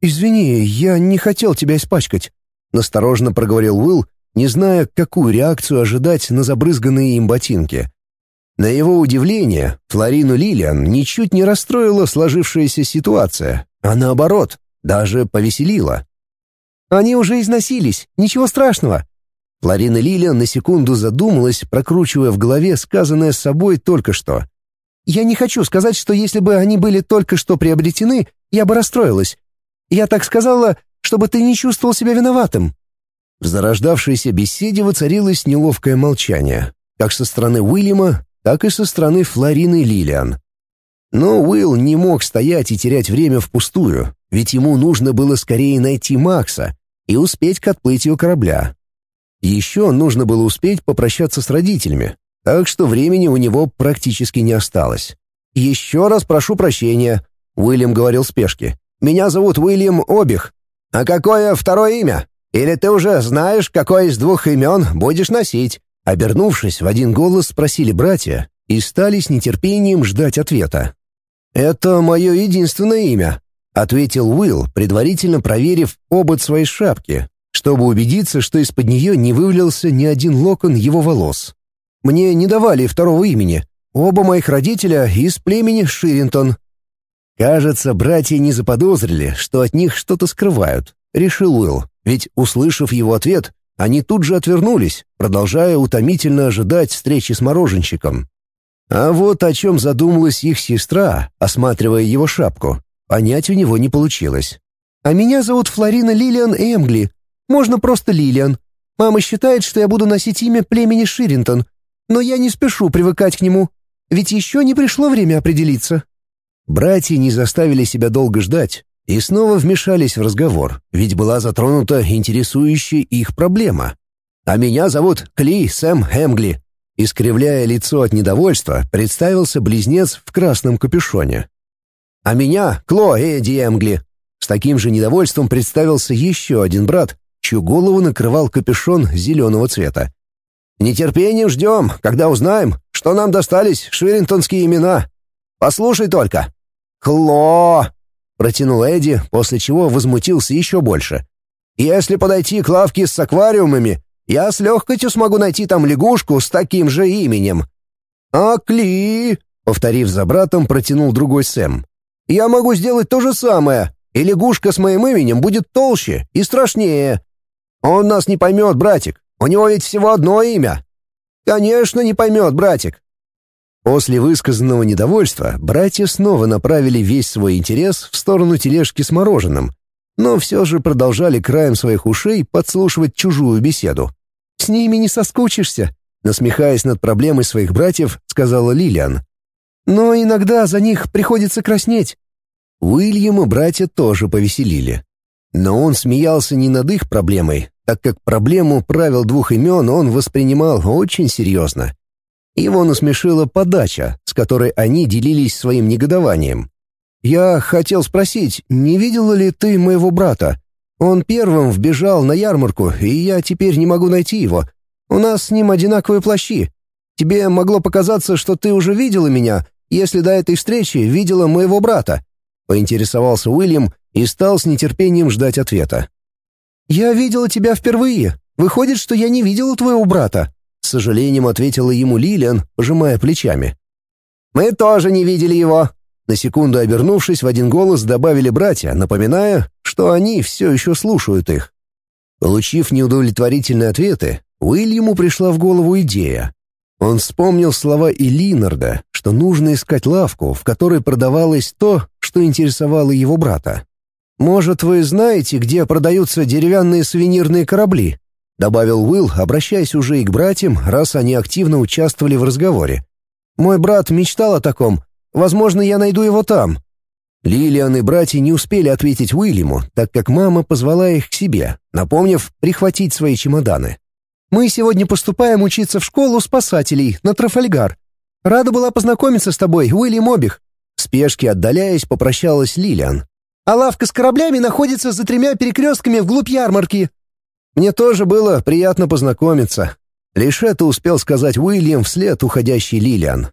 «Извини, я не хотел тебя испачкать», — настороженно проговорил Уилл, не зная, какую реакцию ожидать на забрызганные им ботинки. На его удивление, Флорину Лилиан ничуть не расстроила сложившаяся ситуация, а наоборот, даже повеселила. «Они уже износились, ничего страшного», Флорина Лилия на секунду задумалась, прокручивая в голове сказанное с собой только что. «Я не хочу сказать, что если бы они были только что приобретены, я бы расстроилась. Я так сказала, чтобы ты не чувствовал себя виноватым». В зарождавшейся беседе воцарилось неловкое молчание, как со стороны Уильяма, так и со стороны Флорины Лилиан. Но Уилл не мог стоять и терять время впустую, ведь ему нужно было скорее найти Макса и успеть к отплытию корабля. Еще нужно было успеть попрощаться с родителями, так что времени у него практически не осталось. «Еще раз прошу прощения», — Уильям говорил в спешке. «Меня зовут Уильям Обих. А какое второе имя? Или ты уже знаешь, какое из двух имен будешь носить?» Обернувшись, в один голос спросили братья и стали с нетерпением ждать ответа. «Это мое единственное имя», — ответил Уилл, предварительно проверив обод своей шапки, чтобы убедиться, что из-под нее не вывалился ни один локон его волос. Мне не давали второго имени. Оба моих родителя из племени Ширинтон. Кажется, братья не заподозрили, что от них что-то скрывают, решил Уилл, ведь, услышав его ответ, они тут же отвернулись, продолжая утомительно ожидать встречи с мороженщиком. А вот о чем задумалась их сестра, осматривая его шапку, понять у него не получилось. «А меня зовут Флорина Лилиан Эмгли. Можно просто Лилиан. Мама считает, что я буду носить имя племени Ширинтон, но я не спешу привыкать к нему, ведь еще не пришло время определиться». Братья не заставили себя долго ждать и снова вмешались в разговор, ведь была затронута интересующая их проблема. «А меня зовут Кли Сэм Эмгли», Искривляя лицо от недовольства, представился близнец в красном капюшоне. «А меня Кло Эдди Эмгли». С таким же недовольством представился еще один брат, чью голову накрывал капюшон зеленого цвета. «Нетерпением ждем, когда узнаем, что нам достались швиринтонские имена. Послушай только». «Хло!» — протянул Эдди, после чего возмутился еще больше. «Если подойти к лавке с аквариумами, я с легкостью смогу найти там лягушку с таким же именем». «А Кли?» — повторив за братом, протянул другой Сэм. Я могу сделать то же самое, и лягушка с моим именем будет толще и страшнее. Он нас не поймет, братик. У него ведь всего одно имя. Конечно, не поймет, братик. После высказанного недовольства братья снова направили весь свой интерес в сторону тележки с мороженым, но все же продолжали краем своих ушей подслушивать чужую беседу. «С ними не соскучишься», — насмехаясь над проблемой своих братьев, сказала Лилиан. «Но иногда за них приходится краснеть». Уильяма братья тоже повеселили. Но он смеялся не над их проблемой, так как проблему правил двух имен он воспринимал очень серьезно. Его насмешила подача, с которой они делились своим негодованием. «Я хотел спросить, не видела ли ты моего брата? Он первым вбежал на ярмарку, и я теперь не могу найти его. У нас с ним одинаковые плащи. Тебе могло показаться, что ты уже видела меня, если до этой встречи видела моего брата», — поинтересовался Уильям и стал с нетерпением ждать ответа. «Я видела тебя впервые. Выходит, что я не видела твоего брата», — с сожалением ответила ему Лилиан, пожимая плечами. «Мы тоже не видели его», на секунду обернувшись, в один голос добавили братья, напоминая, что они все еще слушают их. Получив неудовлетворительные ответы, Уильяму пришла в голову идея. Он вспомнил слова Илинарда, что нужно искать лавку, в которой продавалось то, что интересовало его брата. «Может, вы знаете, где продаются деревянные сувенирные корабли?» — добавил Уилл, обращаясь уже и к братьям, раз они активно участвовали в разговоре. «Мой брат мечтал о таком, Возможно, я найду его там». Лилиан и братья не успели ответить Уильяму, так как мама позвала их к себе, напомнив прихватить свои чемоданы. «Мы сегодня поступаем учиться в школу спасателей на Трафальгар. Рада была познакомиться с тобой, Уильям Обих». Спешке отдаляясь, попрощалась Лилиан. «А лавка с кораблями находится за тремя перекрестками вглубь ярмарки». «Мне тоже было приятно познакомиться». Лишь это успел сказать Уильям вслед уходящей Лилиан.